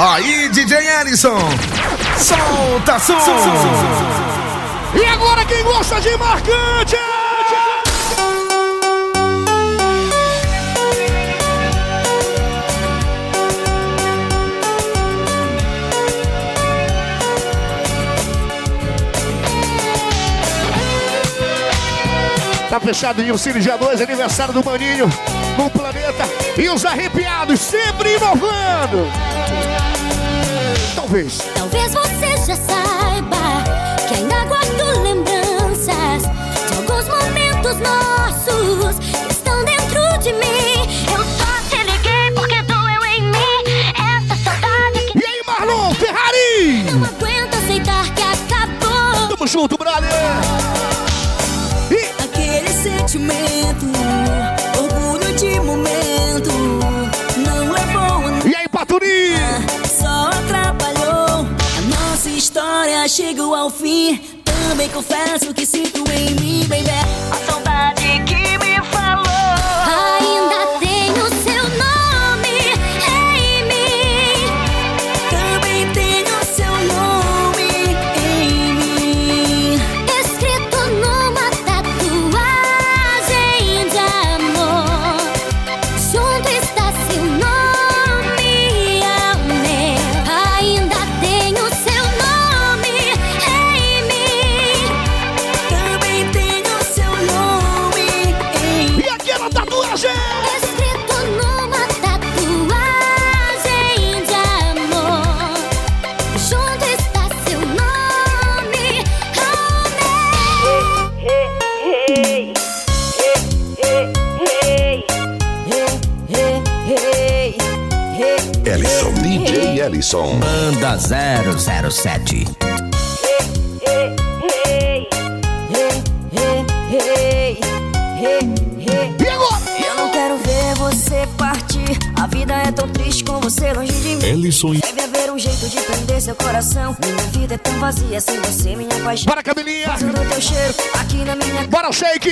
Aí, DJ Ellison. Solta som. E agora quem gosta de marcante? Tá fechado em Cine dia 2, aniversário do Maninho no planeta. E os arrepiados sempre inovando. Talvez. Talvez você já saiba que ainda guardo lembranças de alguns momentos nossos que estão dentro de mim. Eu só te liguei porque doeu em mim essa saudade que E aí, Marlon Ferrari? não aguento aceitar que acabou. Tamo junto, brother. Fim. Também confesso que sinto em mim, baby. Ellison, DJ Ellison. Banda 007. Vida é tão triste com você longe de mim. Ellison. Deve haver um jeito de prender seu coração. Minha vida é tão vazia sem você, minha paixão. Bora, Camilinha. Fazendo teu cheiro aqui na minha Bora, shake.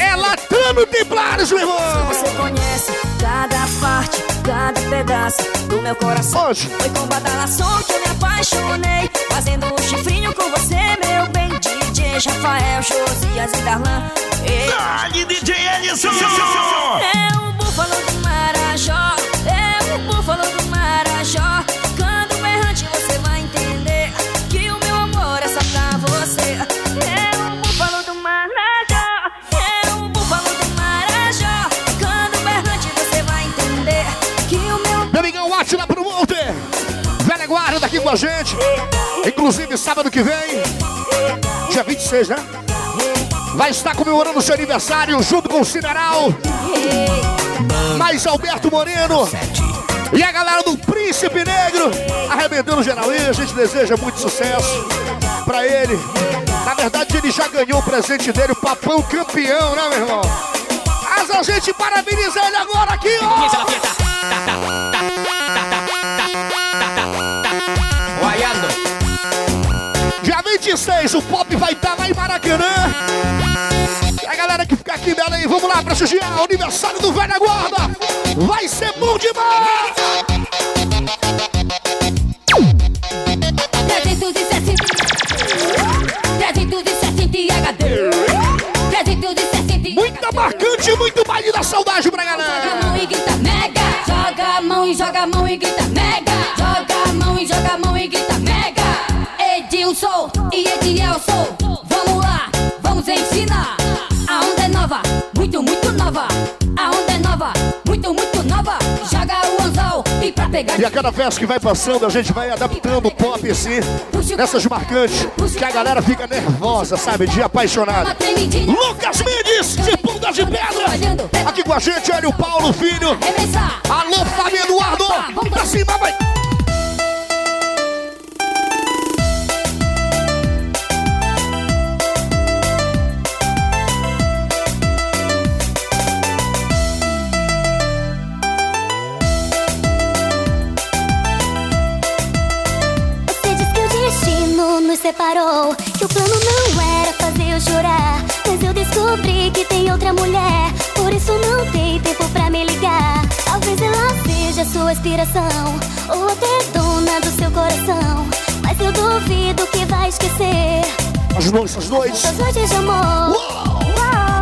É Latano Templários, meu irmão. Você conhece cada parte, cada pedaço do meu coração. Hoje. Foi com badalação que eu me apaixonei. Fazendo um chifrinho com você, meu bem. DJ Rafael, Josias e Darlan. Ei, Dali, DJ Ellison. É o búfalo do Guarda daqui com a gente. Inclusive, sábado que vem, dia 26, né? Vai estar comemorando seu aniversário junto com o Cineral. Mais Alberto Moreno. E a galera do Príncipe Negro arrebentando geral. E a gente deseja muito sucesso pra ele. Na verdade, ele já ganhou o presente dele, o papão campeão, né, meu irmão? Mas a gente parabeniza ele agora aqui, ó! 26, o Pop vai estar lá em Maracanã. E a galera que fica aqui em Belém, vamos lá prestigiar o aniversário do Velha Guarda. Vai ser bom demais! 360 360 HD 360 Muita marcante, muito baile da saudade pra Joga a galera. mão e grita mega Joga a mão e joga a mão e grita mega Joga a mão e joga a mão e grita Edilson e Edielson Vamos lá, vamos ensinar. A onda é nova, muito, muito nova. A onda é nova, muito, muito nova. Joga o anzol e pra pegar E a cada festa que vai passando, a gente vai adaptando o pop assim, nessas marcantes, que a galera fica nervosa, sabe, de tremidinha. Lucas Mendes, de Ponta de Pedra. Aqui com a gente, Hélio Paulo Filho. Alô, Fábio Eduardo. Pra cima, vai. Separou. Que o plano não era fazer eu chorar Mas eu descobri que tem outra mulher. Por isso não tem tempo pra me ligar. Talvez ela seja sua inspiração Ou até dona do seu coração. Mas eu duvido que vai esquecer. As noites, as noites Essas noites de amor. Uou! Uou,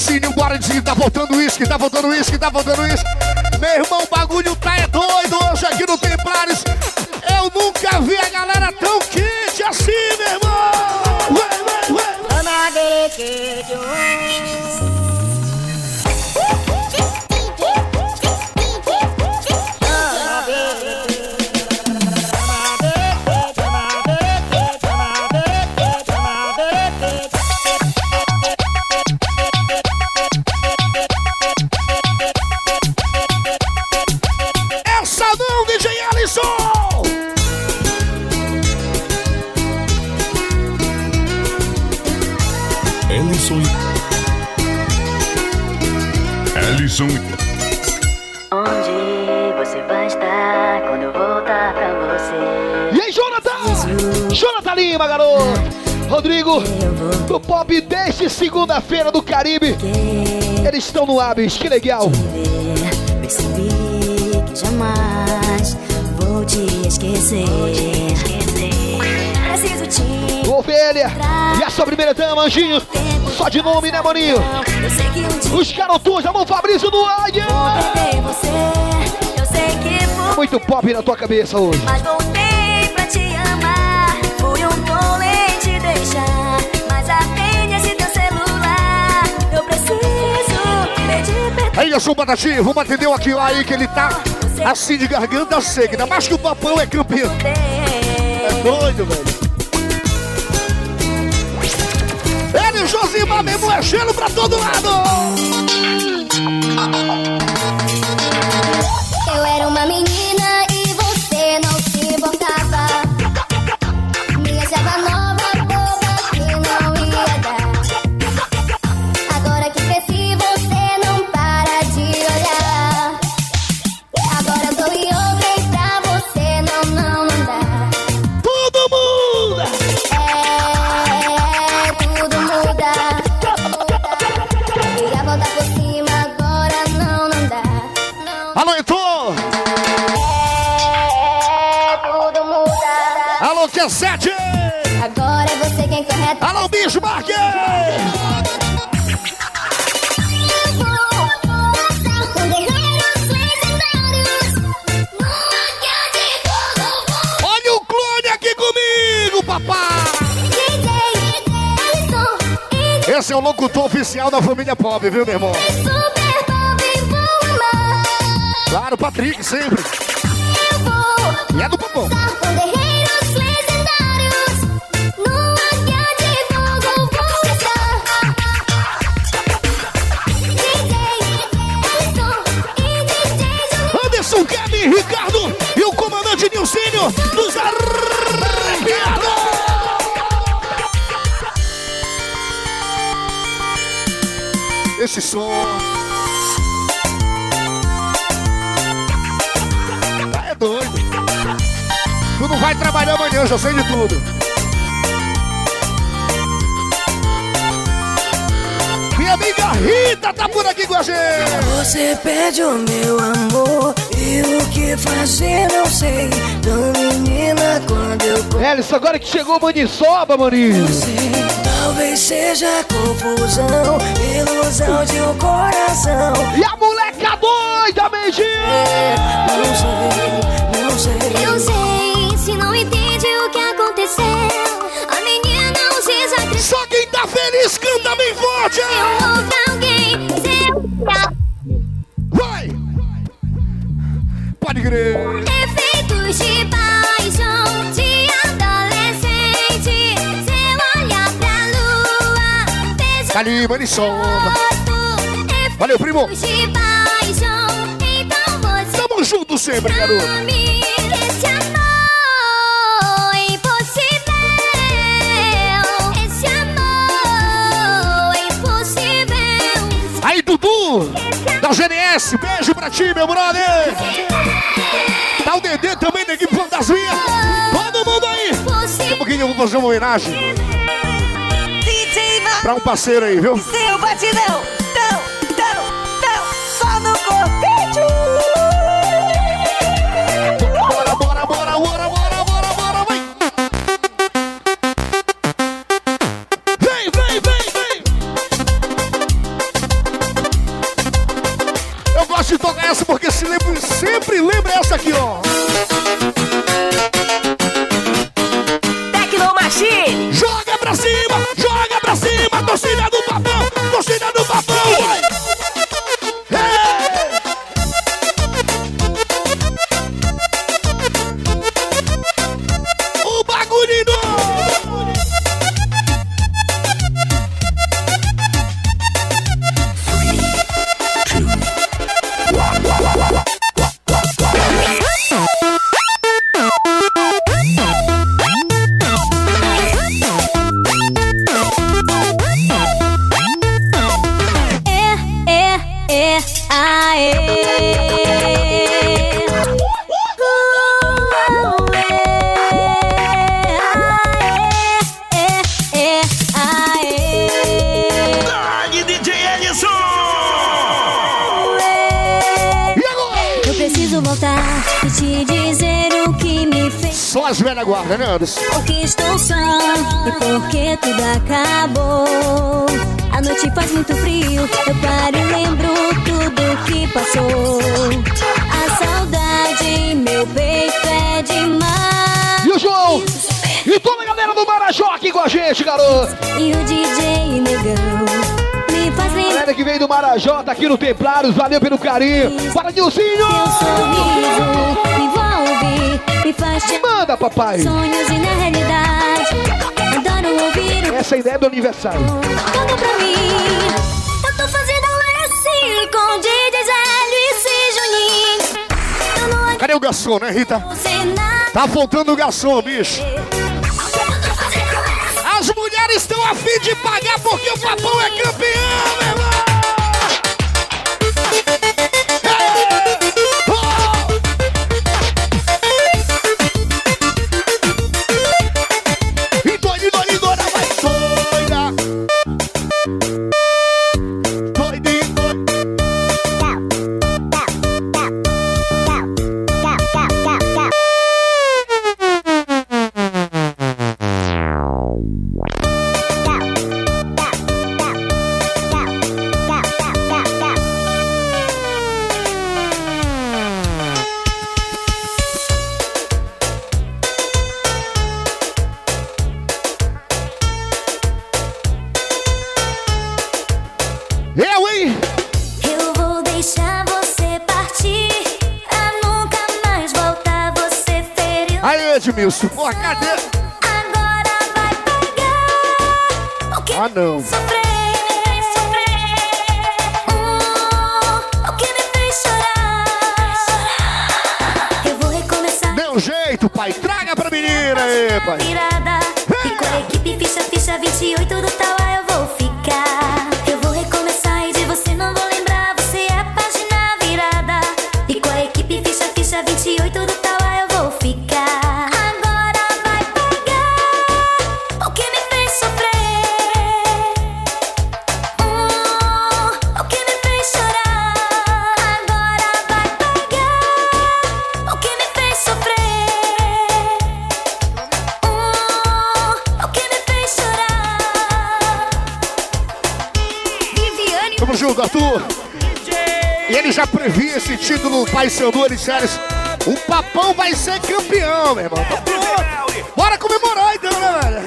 De cine, tá voltando uísque, tá voltando uísque, tá voltando uísque. Meu irmão, o bagulho tá é doido hoje aqui no Templares. Eu nunca vi a galera tão quente assim, meu irmão! Segunda-feira do Caribe. Eles estão no Abis, que legal! Percebi que jamais vou te esquecer. Preciso te Ovelha! E a sua primeira dama, Anjinho! Só de nome, né, maninho? Um Os garotos, amor Fabrício do Águia! Muito pop na tua cabeça hoje. mas voltei pra te amar. Aí, eu sou o Patati, vamos atender o aqui aí que ele tá assim de garganta seca. Ainda mais que o papão é campeão. É doido, velho. Ele, Josimar, mesmo é gelo pra todo lado! Eu era uma menina oficial da família Pop, viu, meu irmão? Super Bob vou amar. Claro, Patrick, sempre. Eu sei de tudo. Minha amiga Rita tá por aqui com a gente. Você pede o meu amor e o que fazer não sei. Tão menina quando eu Elis, agora que chegou o Maniçoba, maninho. Talvez seja confusão, ilusão de um coração. E a moleca doida, Beijinho! Não sei, não sei. Eu sei, feliz canta bem forte! Vai! Pode crer! efeitos de paixão de adolescente. Seu olhar pra lua fez ali, Maniçoba. gosto. Valeu, primo. De então você Tamo junto sempre, garoto. GNS, beijo pra ti, meu brother! Tá o Dedê também equipe Fantasminha! Todo mundo aí! Daqui a pouquinho eu vou fazer uma homenagem pra um parceiro aí, viu? seu batidão, as velhas guarda, né, Anderson? Porque estou só e porque tudo acabou. A noite faz muito frio, eu paro e lembro tudo que passou. A saudade meu peito é demais. E o João? E toda a galera do Marajó aqui com a gente, garoto! E o DJ negão Galera que veio do Marajó, tá aqui no Templários, valeu pelo carinho! Para, Nilcinho! Me faz te Manda, papai! sonhos e na realidade. Adoro ouvir o Essa é ideia do aniversário. Conta pra mim. Eu tô fazendo lance com DJ Zélio e C. Juninho. Cadê o garçom, né, Rita? Tá faltando o garçom, bicho. As mulheres estão a fim de pagar porque o papão é campeão, meu irmão! Ah, não. sofrer. Oh, o que me fez chorar. Eu vou recomeçar. Meu jeito, pai. Traga pra menina aí, pai. Virada. E com a equipe ficha, ficha 28 do tal título Pai Sandu, ele séries. O papão vai ser campeão, meu irmão. Bora comemorar então, né, velho?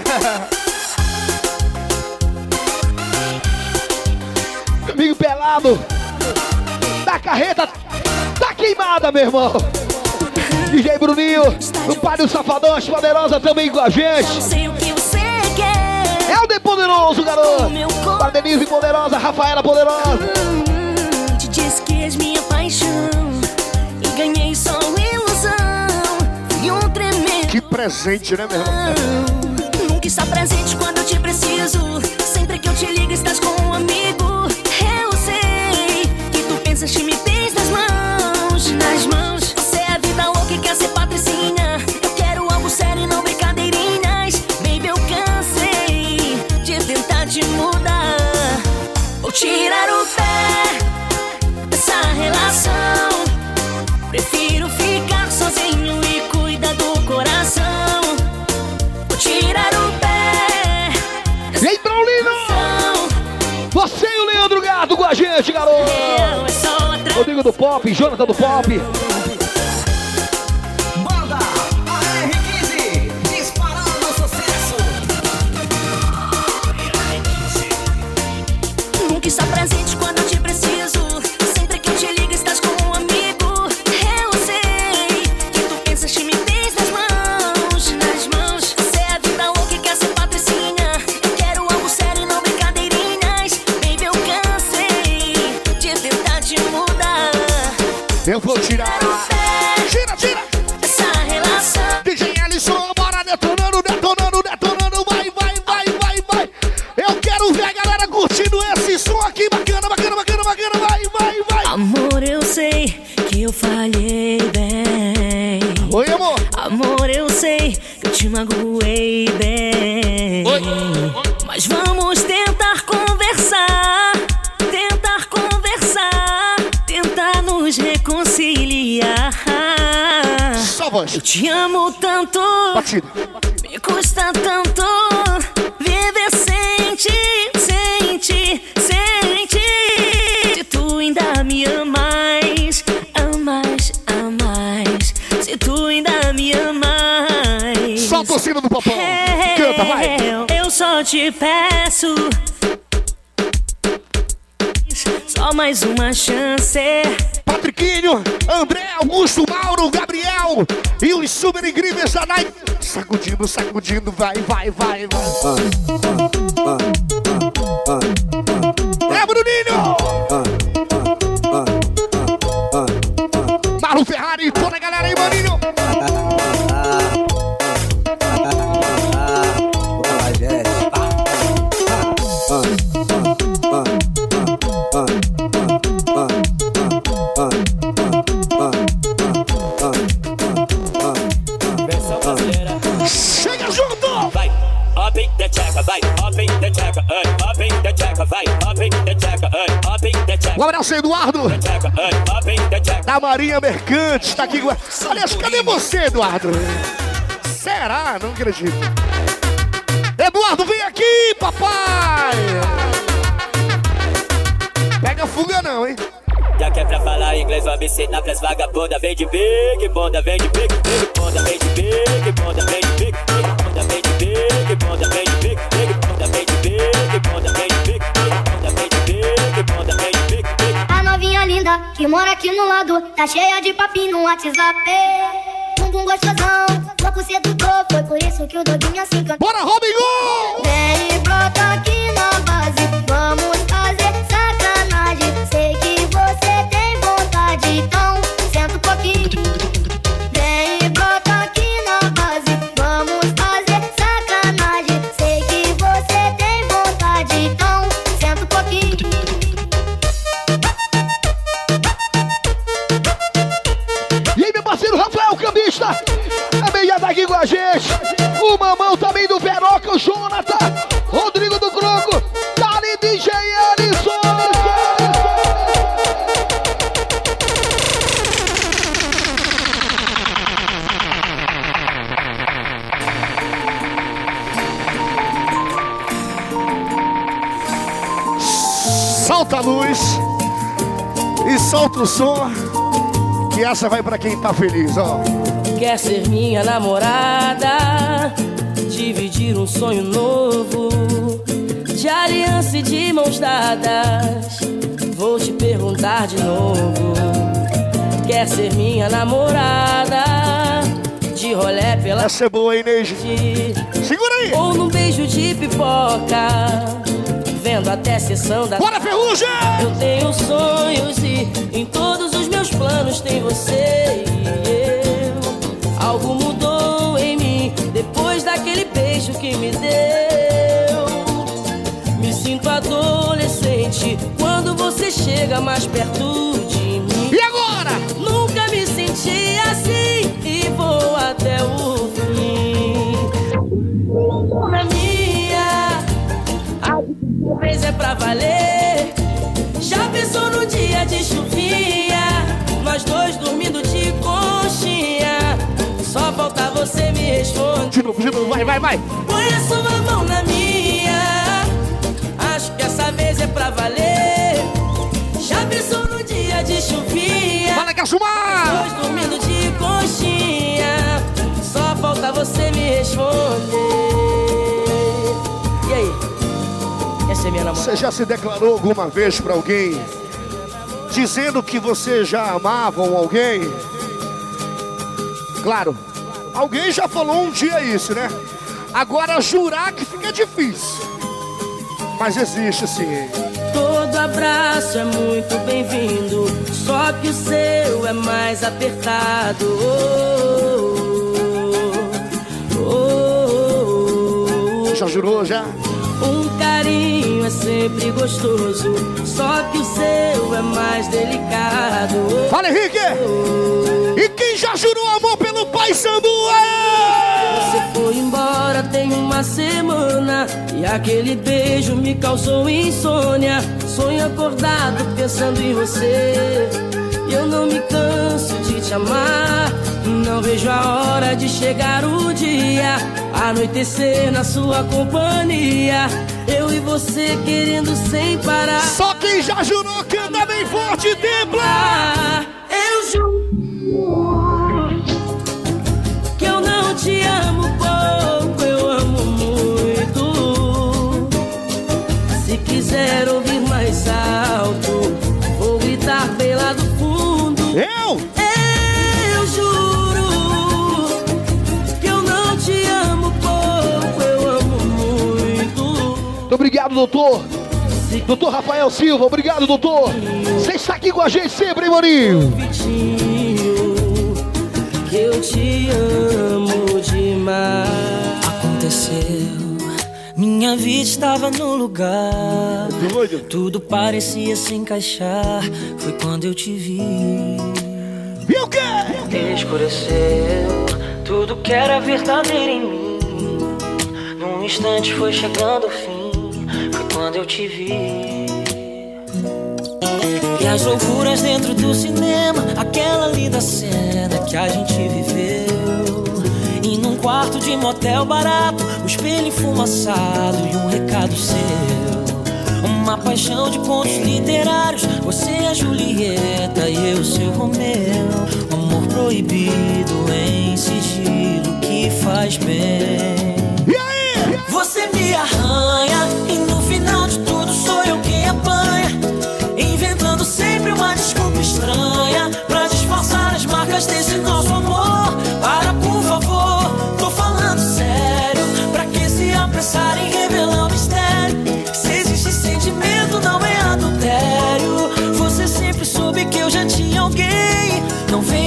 Amigo pelado da carreta tá queimada, meu irmão. DJ Bruninho, o pai do Safadão, as poderosas também com a gente. É o De Poderoso, garoto. Para Denise Poderosa, Rafaela Poderosa. Presente, né, meu irmão? Nunca está presente quando eu te preciso. Sempre que eu te ligo, estás com um amigo. Eu sei que tu pensas que me E aí, Braulino? Você e o Leandro Gato com a gente, garoto. Rodrigo do Pop, Jonathan do Pop. Banda AR15, disparando sucesso. Nunca está presente Eu vou tirar. Tira, tira. Essa relação. DJ Alisson, bora detonando, detonando, detonando. Vai, vai, vai, vai, vai. Eu quero ver a galera curtindo esse som aqui. Bacana, bacana, bacana, bacana. Vai, vai, vai. Amor, eu sei que eu falhei bem. Oi, amor. Amor, eu sei que eu te magoei te amo tanto. Batida. Me custa tanto viver sem ti, sem ti, sem ti. Se tu ainda me amas, amas, amas. Se tu ainda me amas. Só a torcida do papão. Canta, vai. Eu só te peço. Sacudindo, vai, vai, vai, vai. É, Eduardo, da Marinha Mercante, está aqui. Aliás, cadê você, Eduardo? Será? Não acredito. Eduardo, vem aqui, papai! Pega fuga não, hein? Já que é pra falar inglês, vou me ensinar pras vagabunda. Vem de big, bunda, vem de big, big bunda, vem de big, bunda, vem de big, que mora aqui no lado, tá cheia de papinho no WhatsApp. Um bumbum gostosão, louco sedutor. Foi por isso que o doguinho assim cantou. Bora, Robin! O som. Que essa vai pra quem tá feliz, ó. Quer ser minha namorada? Dividir um sonho novo de aliança e de mãos dadas. Vou te perguntar de novo. Quer ser minha namorada? De rolé pela Essa é boa, hein, Neide? de Segura aí! ou num beijo de pipoca, vendo até sessão da Bora, Ferrugem! eu tenho sonhos e em todos os meus planos tem você e eu. Algo mudou em mim depois daquele beijo que me deu. Me sinto adolescente quando você chega mais perto de mim. E agora? Nunca me senti assim e vou até o fim. A vez é pra valer. Já pensou no dia de chuvinha? Nós dois dormindo de conchinha. Só falta você me responder. De novo, de novo, vai, vai, vai! Põe a sua mão na minha. Acho que essa vez é pra valer. Já pensou no dia de chuvinha? Fala, Casumar! Dois dormindo de conchinha. Só falta você me responder. Quer ser minha namorada? Você já se declarou alguma vez pra alguém dizendo que você já amava um alguém? Claro, alguém já falou um dia isso, né? Agora jurar que fica difícil. Mas existe sim. Todo abraço é muito bem-vindo, só que o seu é mais apertado. Oh, oh, oh. Já jurou já? Um carinho é sempre gostoso, só que o seu é mais delicado. Fala, Henrique! E quem já jurou amor pelo Pai Sandu? Você foi embora tem uma semana E aquele beijo me causou insônia Sonho acordado pensando em você E eu não me canso de te amar Não vejo a hora de chegar o dia Anoitecer na sua companhia. Eu e você querendo sem parar. Só quem já jurou canta bem forte e templa! Eu juro obrigado, doutor. Doutor Rafael Silva, obrigado, doutor. Você está aqui com a gente sempre, hein, Maninho? Que eu te amo demais. Aconteceu, minha vida estava no lugar. Tudo parecia se encaixar. Foi quando eu te vi. E o quê? Escureceu, tudo que era verdadeiro em mim. Num instante foi chegando o fim. Quando eu te vi. E as loucuras dentro do cinema, aquela linda cena que a gente viveu. E num quarto de motel barato, o espelho enfumaçado e um recado seu. Uma paixão de contos literários, você é a Julieta e eu seu Romeu. Um amor proibido em sigilo que faz bem. E aí? Você me arranha e no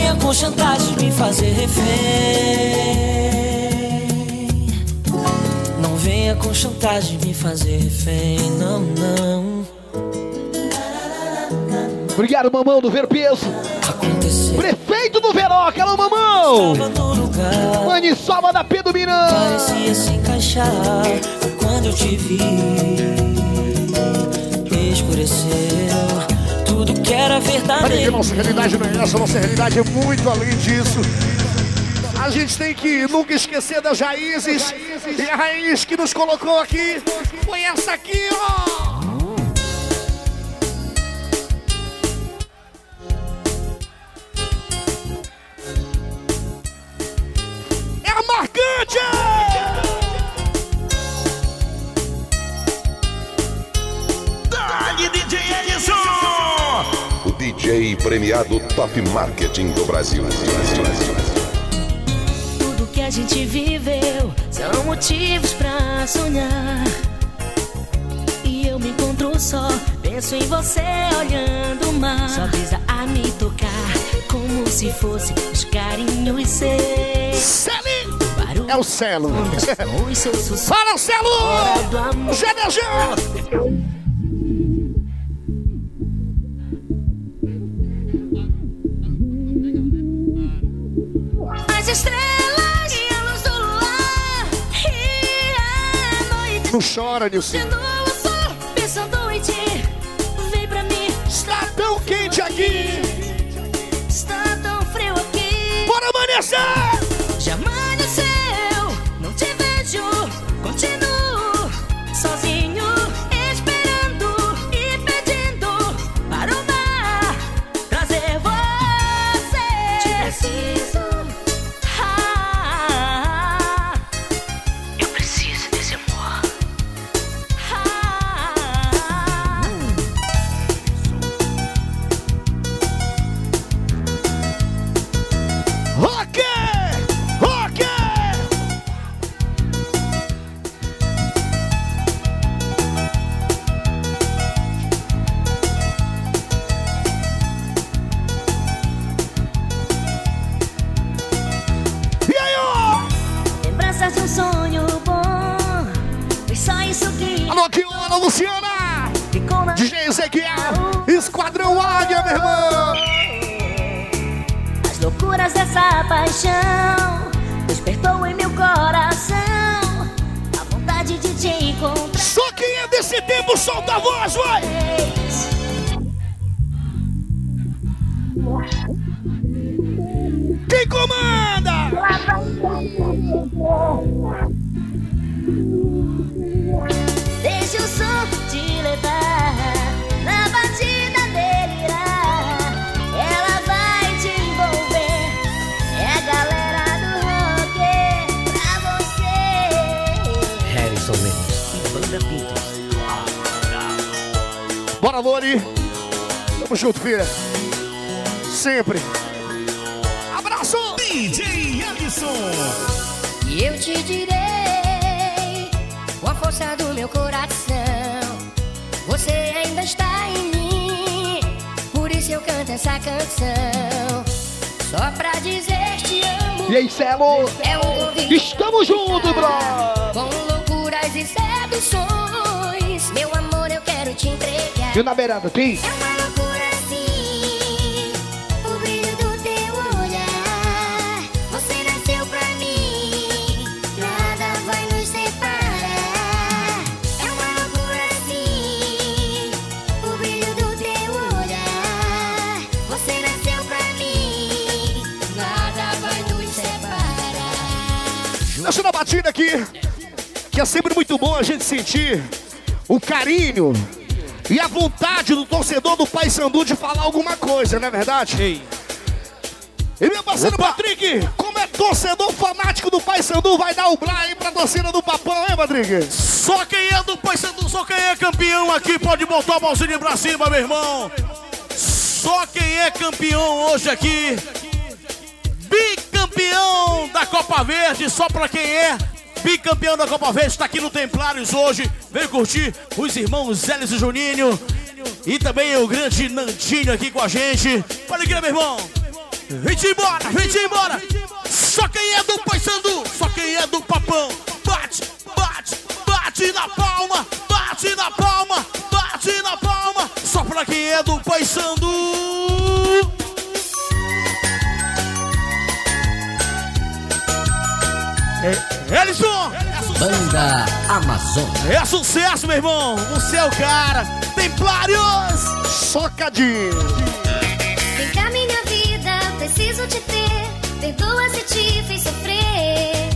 venha com chantagem me fazer refém. Não venha com chantagem me fazer refém, não, não. Obrigado, mamão do Ver Peso. Aconteceu. Prefeito do Veroca, alô, mamão. Lugar. Maniçoba da Pedro Miranda. Parecia se encaixar. Quando eu te vi. Escureceu. Tudo que era verdadeiro. nossa realidade não é essa, nossa realidade é muito além disso. A gente tem que nunca esquecer das raízes. E a raiz que nos colocou aqui foi essa aqui, ó. DJ premiado Top Marketing do Brasil. Tudo que a gente viveu são motivos pra sonhar. E eu me encontro só, penso em você olhando o mar. Só brisa a me tocar, como se fosse os carinhos seus. Celi! Barulho É o Celo. Fala, Celo! Hora Não chora, Nilson. pensando em ti. Vem pra mim, Está tão quente aqui. está tão frio aqui. Bora amanhecer! Seduções. Meu amor, eu quero te entregar. E na beirada, tem? É uma loucura assim, o brilho do teu olhar. Você nasceu pra mim, nada vai nos separar. É uma loucura assim, o brilho do teu olhar. Você nasceu pra mim, nada vai nos separar. Deixa na batida aqui, muito bom a gente sentir o carinho e a vontade do torcedor do Paysandu de falar alguma coisa, não é verdade? Ei, E meu parceiro Patrick, como é torcedor fanático do Paysandu, vai dar o blá aí pra torcida do Papão, hein, Patrick? só quem é do Paysandu, só quem é campeão aqui pode botar a mãozinha pra cima, meu irmão. Só quem é campeão hoje aqui. Bicampeão da Copa Verde, só pra quem é bicampeão da Copa Verde, está aqui no Templários hoje. Veio curtir os irmãos Zélis e Juninho. E também o grande Nandinho aqui com a gente. Olha aqui, meu irmão. Vem embora, vem embora. Só quem é do Paysandu, só quem é do Papão. Bate, bate, bate na palma, bate na palma, bate na palma. Só pra quem é do Paysandu. É, Ellison! Banda Amazônia. É sucesso, meu irmão! Você é o cara! Templários! Socadinho! Vem cá, minha vida, preciso te ter. Perdoa se te fiz sofrer.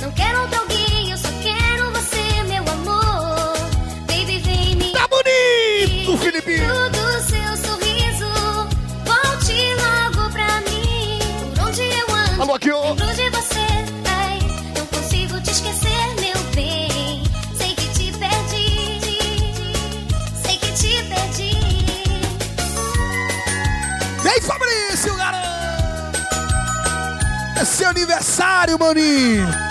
Não quero outro alguém, eu só quero você, meu amor. Baby, vem me. Tá bonito, Filipinho! Tudo seu sorriso. Volte logo pra mim. Por onde eu ando. Alô, aqui, ó. Lembro de você. Aniversário, maninho!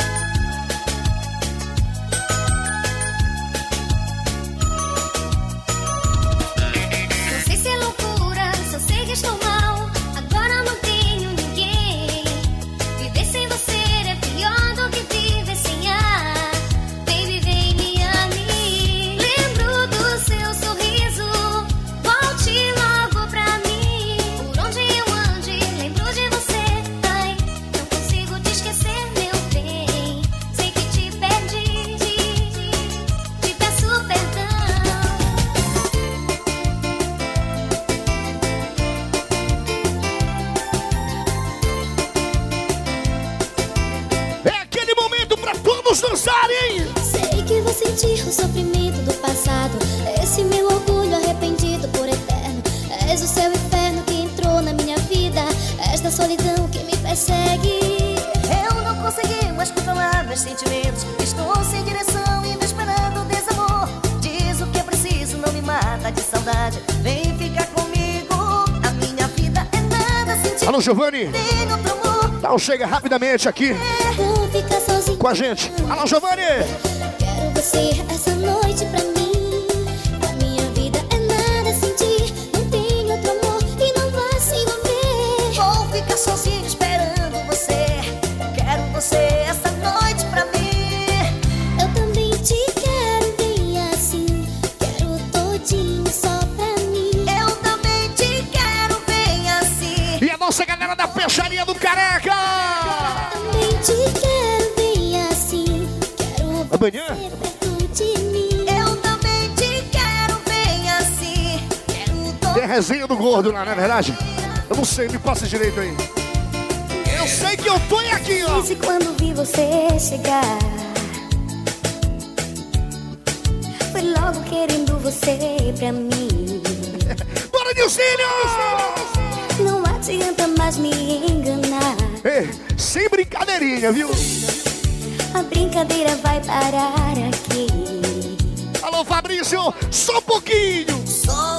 Chega rapidamente aqui com a gente. Alô, Giovanni! Quero você essa noite Amanhã? mim. Eu também te quero bem assim. Quero Tem a resenha do gordo lá, não é verdade? Eu não sei, me passa direito aí. Eu sei que eu tô aqui, ó! Disse quando vi você chegar. Foi logo querendo você pra mim. Bora, Nilcinho! Não adianta mais me enganar. Ei, sem brincadeirinha, viu? A brincadeira vai parar aqui. Alô, Fabrício, só um pouquinho! Só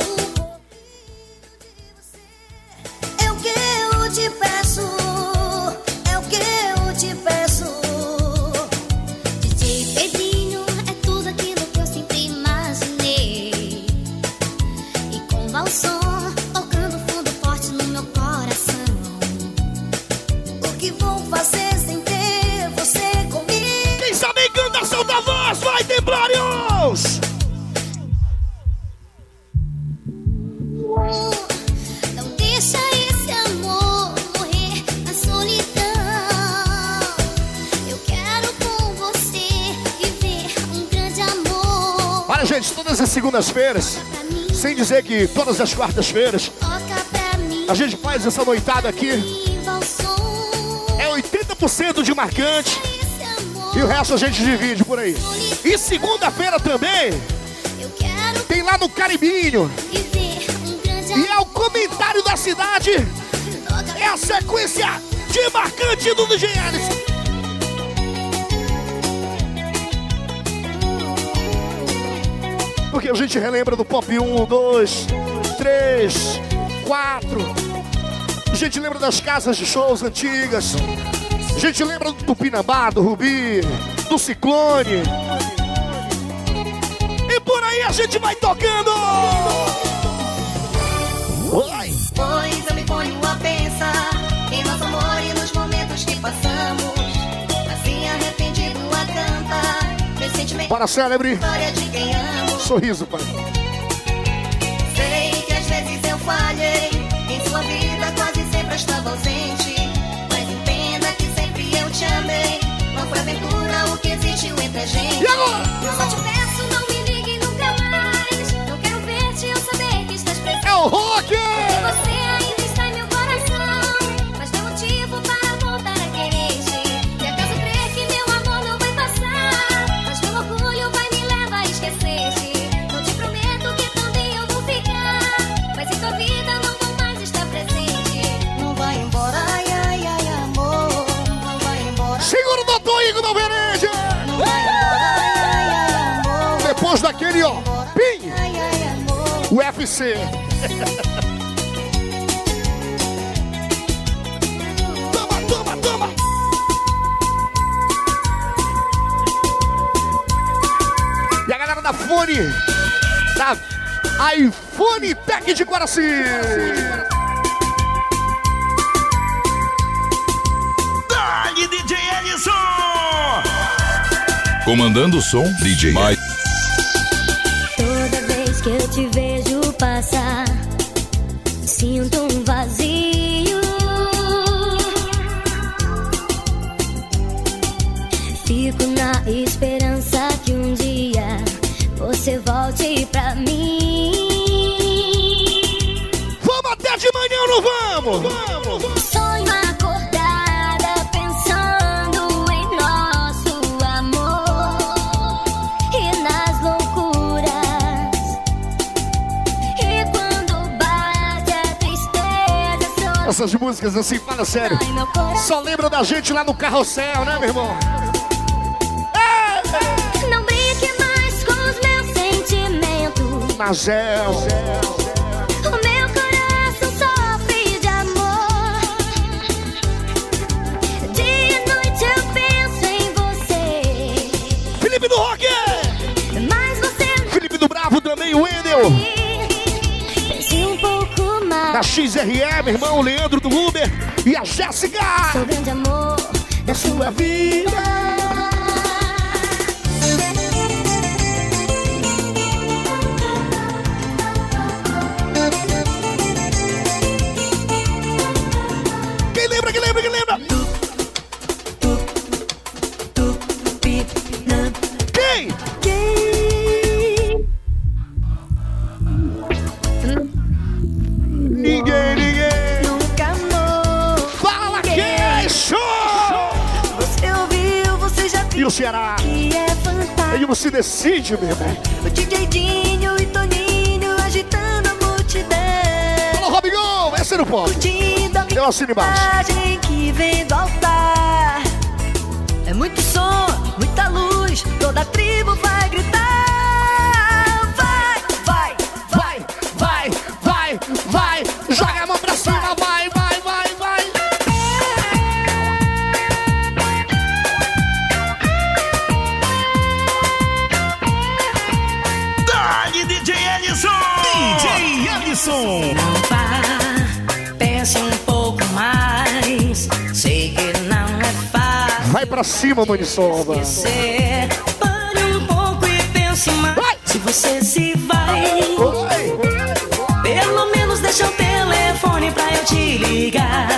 segundas-feiras, sem dizer que todas as quartas-feiras, a gente faz essa noitada aqui. É 80% de marcante e o resto a gente divide por aí. E segunda-feira também tem lá no Caribinho. E é o comentário da cidade. É a sequência de marcante do DJ Alisson. Porque a gente relembra do Pop 1, 2, 3, 4. A gente lembra das casas de shows antigas. A gente lembra do Tupinambá, do Rubi, do Ciclone. E por aí a gente vai tocando. Célebre. De quem amo. Sorriso, pai. Sei que às vezes eu falhei. Em sua vida quase sempre estava ausente. Mas entenda que sempre eu te amei. Não foi aventura o que existiu entre a gente. E agora? Eu só te peço, não me ligue nunca mais. Não quero ver-te, eu saber que estás presente. É o rock! Porque você UFC. toma, toma, toma! E a galera da Fone, da iPhone Tech de Guaraci. Dali, DJ Ellison! Comandando o som, DJ. Mais Toda vez que eu te vejo sinto um Essas músicas assim, fala sério. Só lembra da gente lá no carrossel, né, meu irmão? Não brinque mais com os meus sentimentos. Na Gel. XRE, meu irmão, Leandro do Uber. E a Jéssica. Sou grande amor da sua vida. Decide, meu irmão. DJ Dinho e Toninho agitando a multidão. Alô, Robigão, essa não pode. Curtindo a Eu assino embaixo. que vem do altar. É muito som, muita luz, toda a tribo vai gritar. Pra cima, esquecer. Pare um pouco e pense mais. Vai! Se você se vai, Oi. pelo menos deixa o telefone pra eu te ligar.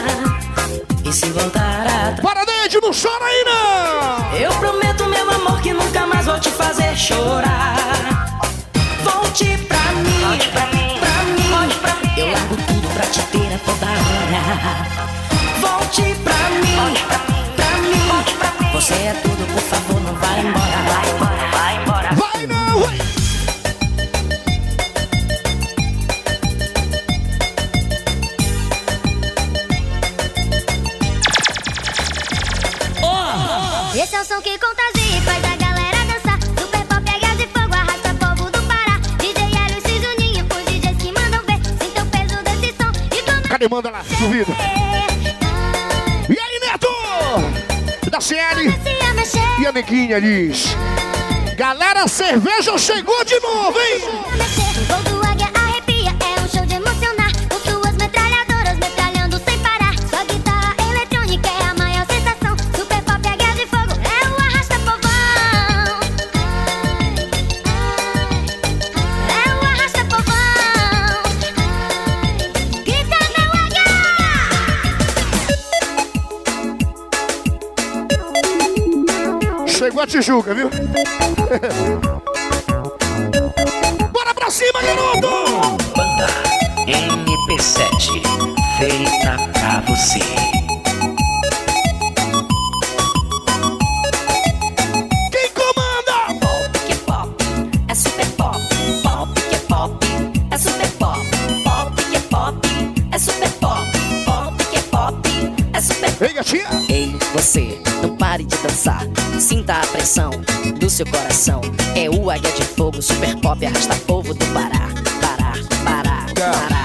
E se voltar atrás, Para, Neide, não chora aí, não. eu prometo, meu amor, que nunca mais vou te fazer chorar. Volte pra mim, volte pra mim, pra mim, volte pra mim. Eu largo tudo pra te ter a toda hora. Volte pra Você é tudo, por favor, não vai embora, vai embora, vai embora. Vai, não, vai. Esse é o som que contagia e faz a galera dançar. Super pop é gás de fogo, arrasta povo do Pará. DJ Hélio e Juninho, os DJs que mandam ver. Sinta o peso desse som e como Cadê, manda lá, duvido. E aí, Neto? Da CL Neguinha diz. Galera, a cerveja chegou de novo, hein? te julga, viu? Bora pra cima, garoto! Banda MP7, feita pra você. pressão do seu coração. É o Águia de Fogo, super pop, arrasta povo do Pará. Pará, Pará, Pará.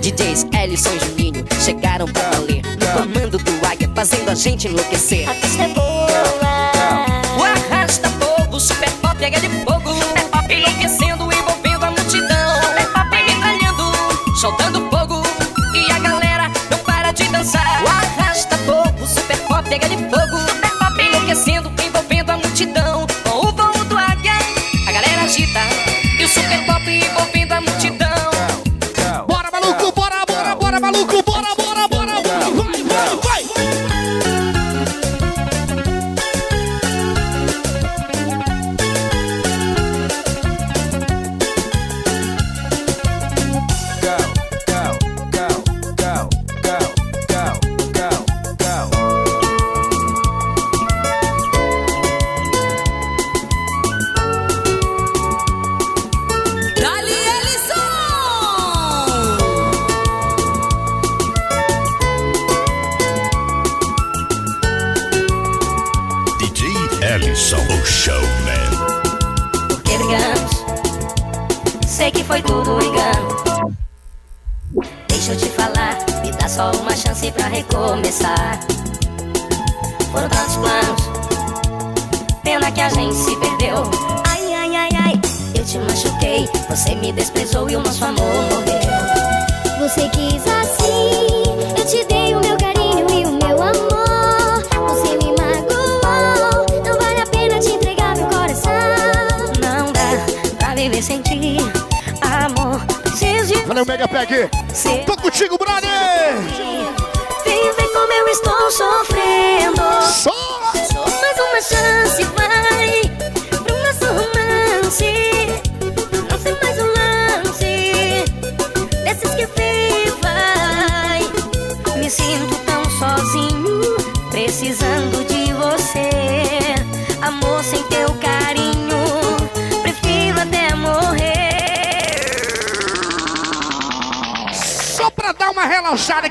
DJs Ellison e Juninho chegaram pra valer. no comando do Águia fazendo a gente enlouquecer. A pista é boa! O arrasta povo, super pop, Águia de Fogo, super pop enlouquecer.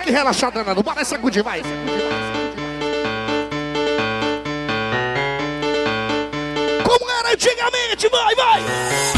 Pode relaxar, danado. Bora, sacudir, vai. Sacudir, vai. Sacudir, vai. Como era antigamente, vai, vai.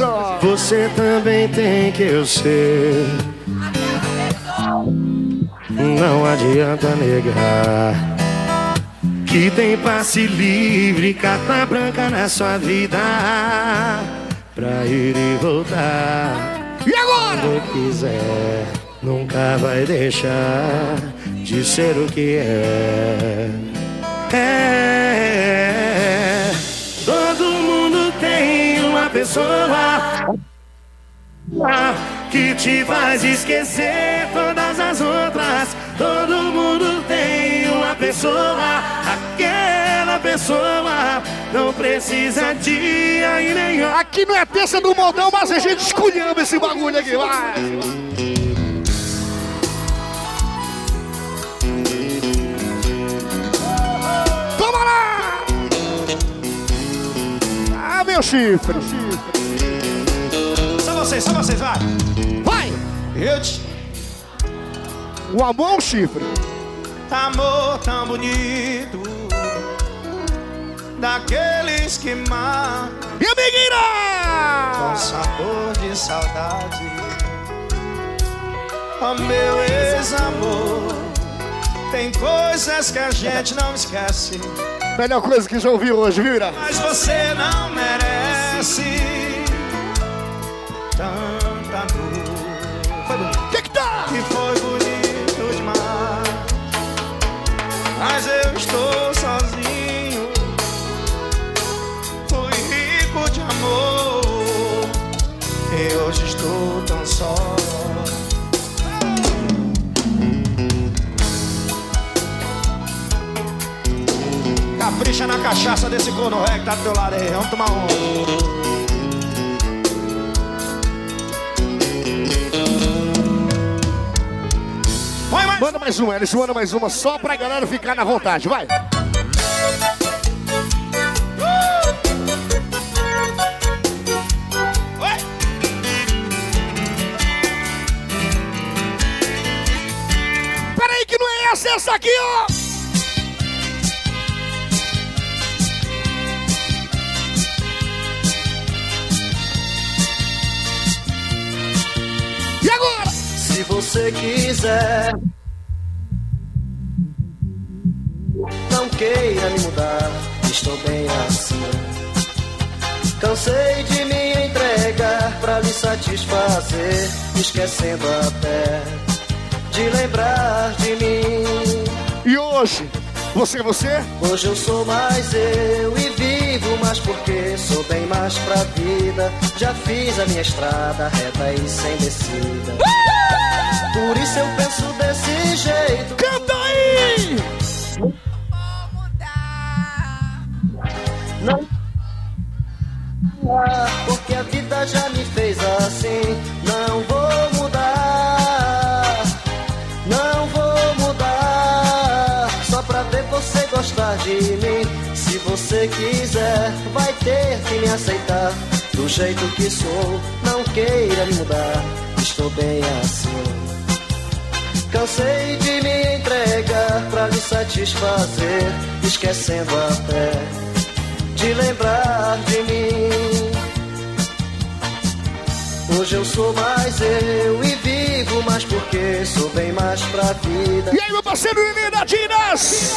Ó. Você também tem que eu ser. Não adianta negar que tem passe livre, carta branca na sua vida pra ir e voltar. E agora? Quando quiser, nunca vai deixar de ser o que é. É, pessoa que te faz esquecer todas as outras. Todo mundo tem uma pessoa, aquela pessoa não precisa de aí nenhum. Aqui não é terça do moldão, mas a gente esculhamba esse bagulho aqui, vai. Ah, meu chifre. Só vocês, só vocês, vai. Vai! Eu te O amor ou o chifre? amor tão bonito. Daqueles que matam E a com amiguinha! sabor de saudade. Oh meu ex-amor, tem coisas que a gente não esquece. Melhor coisa que já ouviu hoje, vira. Mas você não merece tanta dor. Foi bonito. Que que tá? Que foi bonito demais. Mas eu estou sozinho. Fui rico de amor. E hoje estou tão só. Cachaça desse corno ré que tá do teu lado aí. Vamos tomar um. Manda mais uma, Elis, manda mais uma só pra galera ficar na vontade, vai. Você quiser, não queira me mudar, estou bem assim. Cansei de me entregar pra lhe satisfazer, esquecendo até de lembrar de mim. E hoje? Você é você? Hoje eu sou mais eu e vivo mais porque sou bem mais pra vida. Já fiz a minha estrada reta e sem descida. Por isso eu penso desse jeito. Canta aí! Não. Porque a vida já me fez assim. Não vou mudar. Não vou mudar. Só pra ver você gostar de mim. Se você quiser, vai ter que me aceitar. Do jeito que sou, não queira me mudar. Estou bem assim. Cansei de me entregar pra lhe satisfazer, esquecendo até de lembrar de mim. Hoje eu sou mais eu e vivo mais porque sou bem mais pra vida. E aí, meu parceiro Nenê da Dinas?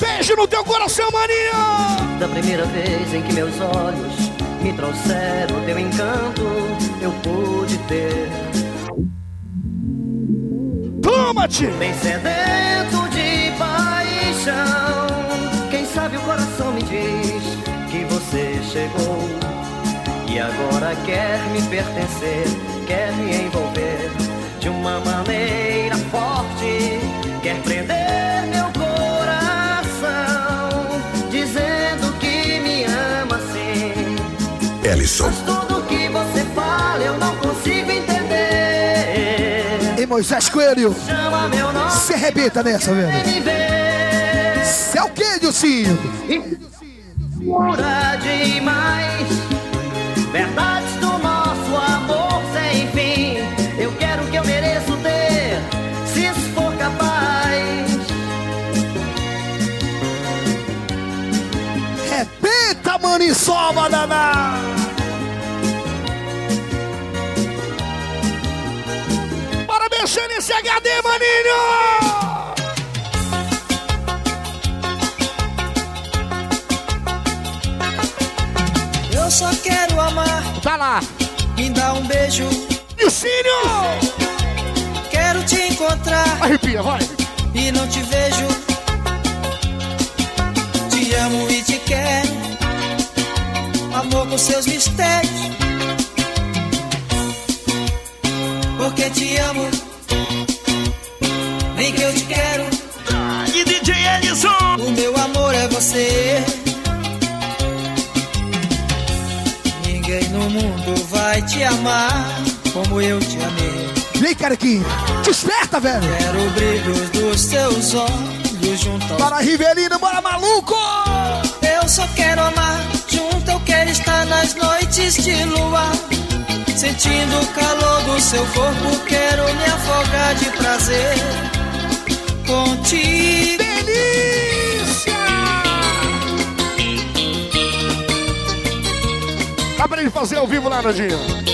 Beijo no teu coração, maninho! Da primeira vez em que meus olhos me trouxeram teu encanto, eu pude ter. Toma-te! Bem sedento de paixão. Quem sabe o coração me diz que você chegou e agora quer me pertencer, quer me envolver de uma maneira forte, quer prender meu coração, dizendo que me ama assim. Ellison. Tudo que você fala eu não consigo entender. E Moisés Coelho, se arrebenta nessa, velho. Cê é o que, Dilcinho? Pura demais Verdades do nosso amor sem fim Eu quero o que eu mereço ter Se isso for capaz Rebenta, maniçoba, daná! Bora nesse HD, maninho! Eu só quero amar. Tá lá. Me dá um beijo. Dilcinho! Quero te encontrar. Arrepia, vai. E não te vejo. Te amo e te quero. Amor com seus mistérios. Porque te amo. Te quero. E DJ Ellison! O meu amor é você. Ninguém no mundo vai te amar como eu te amei. Vem, carequinha. Desperta, velho. Quero o brilho dos teus olhos junto Bora, Rivelino, bora, maluco! Eu só quero amar, junto eu quero estar nas noites de lua. Sentindo o calor do seu corpo, quero me afogar de prazer. Contigo. Delícia! Dá pra ele fazer ao vivo lá, Nadinho.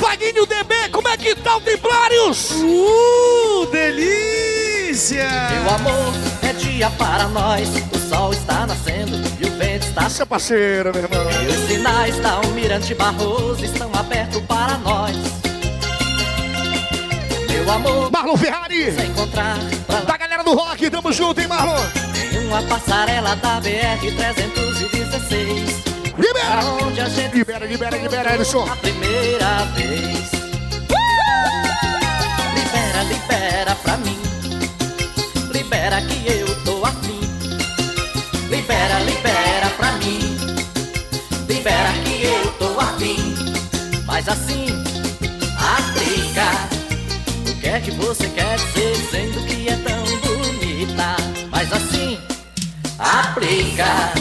Vaguinho DB, como é que tá o Templários? Uh, delícia! Meu amor, é dia para nós. O sol está e o vento está. Seu parceiro, meu irmão. E os sinais da Almirante Barroso estão abertos para nós. Meu amor, Marlon Ferrari. se encontrar pra Da galera do rock, tamo junto, hein, Marlon? em uma passarela da BR 316. Libera! Onde a gente Libera, libera, libera, Ellison. a primeira vez. Libera, libera pra mim. Libera que eu tô afim. Libera, libera pra mim. Libera que eu tô afim. Mas assim, aplica. O que é que você quer dizer dizendo que é tão bonita? Mas assim, aplica.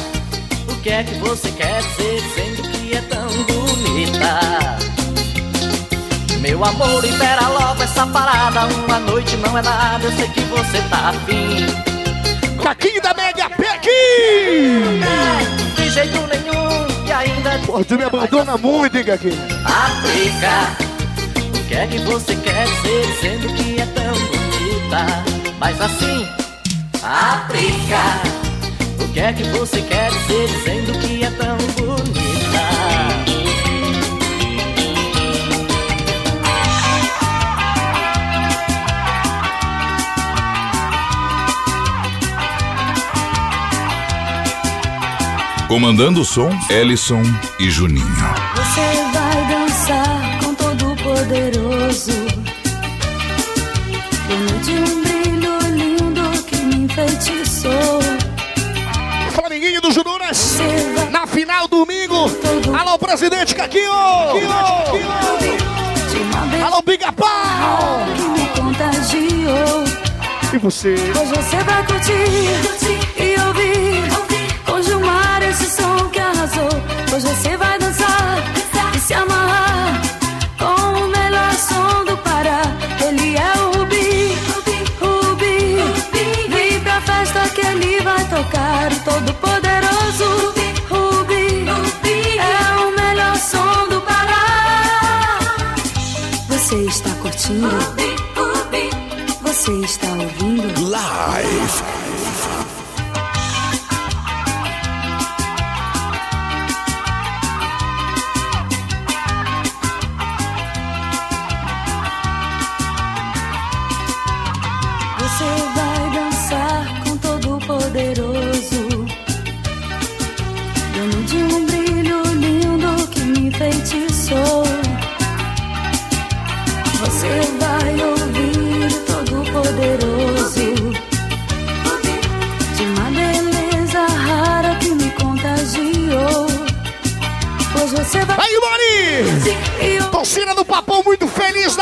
O que é que você quer dizer dizendo que é tão bonita? Meu amor, libera logo essa parada. Uma noite não é nada, eu sei que você tá afim. Caquinho da Mega Pack! De jeito nenhum, e ainda Pô, tu me abandona muito, hein, Caquinho? aplica. O que é que você quer dizer dizendo que é tão bonita? Mas assim, aplica. O que é que você quer dizer dizendo que é tão bonita? Comandando o som, Ellison e Juninho. Você vai dançar com todo poderoso. De um brilho lindo que me enfeitiçou. Flamenguinho do Junuras. Na final, domingo. Alô, presidente Caquinho! Alô, Biga Pau! Que me contagiou. E você? Hoje você vai curtir e você vai dançar e se amarrar.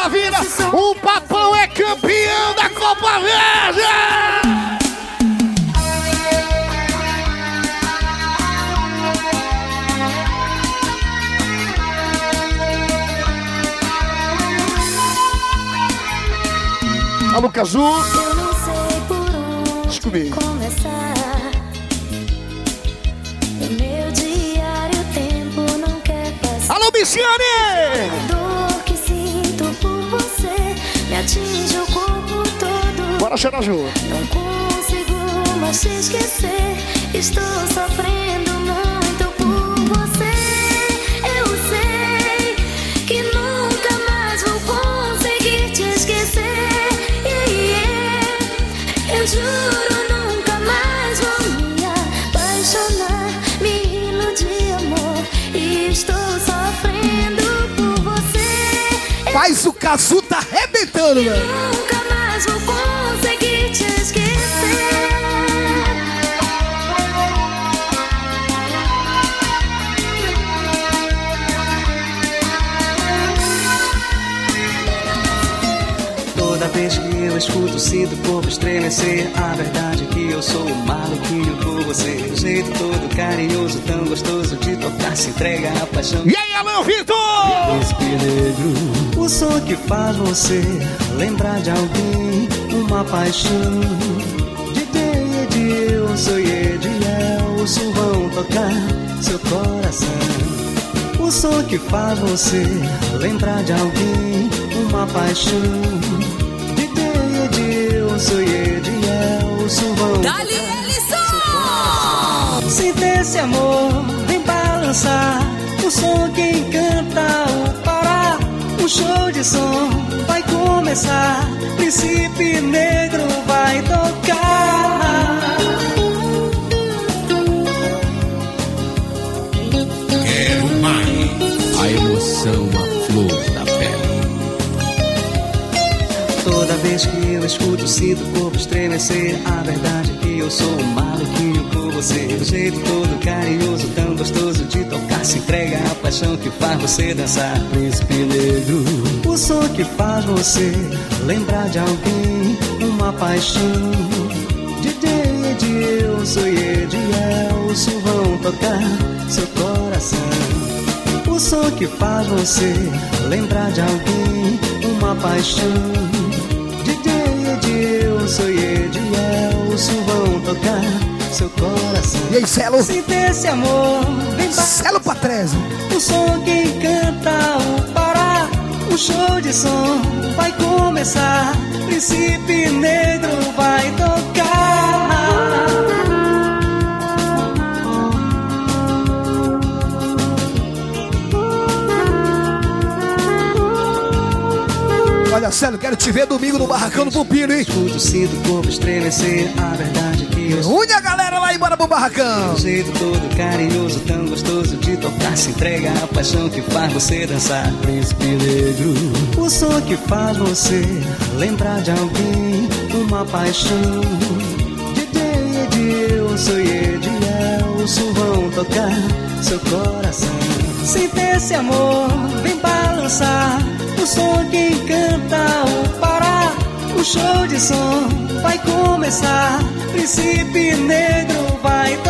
Da vida. O Papão é campeão da Copa Verde! Alô, Cazu. Eu não sei por onde Descobri. começar. O meu diário, o tempo não quer passar. Alô, Missiane! Atinge o corpo todo. Bora chorar junto. Não consigo mais te esquecer. Estou sofrendo muito por você. Eu sei que nunca mais vou conseguir te esquecer. Yeah, yeah. Eu juro, nunca mais vou me apaixonar. Me iludir, amor. E estou sofrendo por você. Mas o Cazu arrebentando, velho. Nunca mais vou conseguir te esquecer. Toda vez que eu escuto, sinto o corpo estremecer. A verdade é que eu sou um maluquinho por você. O jeito todo carinhoso, tão gostoso de tocar, se entrega à paixão. E aí, Alô, Vitor! Negro, o som que faz você lembrar de alguém, uma paixão. DJ Edilson e Edielson vão tocar seu coração. O som que faz você lembrar de alguém, uma paixão. DJ Edilson e Edielson vão. Dali, Ellison! Sinta esse amor, vem balançar. O som que encanta o Um show de som vai começar. Príncipe Negro vai tocar. Quero mais. A emoção, a flor da pele. Toda vez que eu escuto, sinto o corpo estremecer. A verdade é que eu sou um maluquinho por você. O jeito todo carinhoso, tão gostoso de tocar. Se entrega a paixão que faz você dançar. Príncipe negro. O som que faz você lembrar de alguém. Uma paixão. DJ Edilson e Edielson vão tocar seu coração. O som que faz você lembrar de alguém. Uma paixão. DJ Edilson e Edielson vão tocar seu coração. E aí, Celo? Sinta esse amor, vem Celo Patrese. O som que encanta o Pará. Um show de som vai começar. Príncipe Negro vai tocar. Olha, Celo, quero te ver domingo no Barracão do Pupino, hein? Escuto, sinto o corpo estremecer. A verdade que eu Une e pro Barracão. Um jeito todo carinhoso, tão gostoso de tocar. Se entrega a paixão que faz você dançar. Príncipe negro. O som que faz você lembrar de alguém. Uma paixão. DJ Edilson e Edielson vão tocar seu coração. Sinta esse amor, vem balançar. O som que encanta o Pará. O show de som vai começar. Príncipe negro vai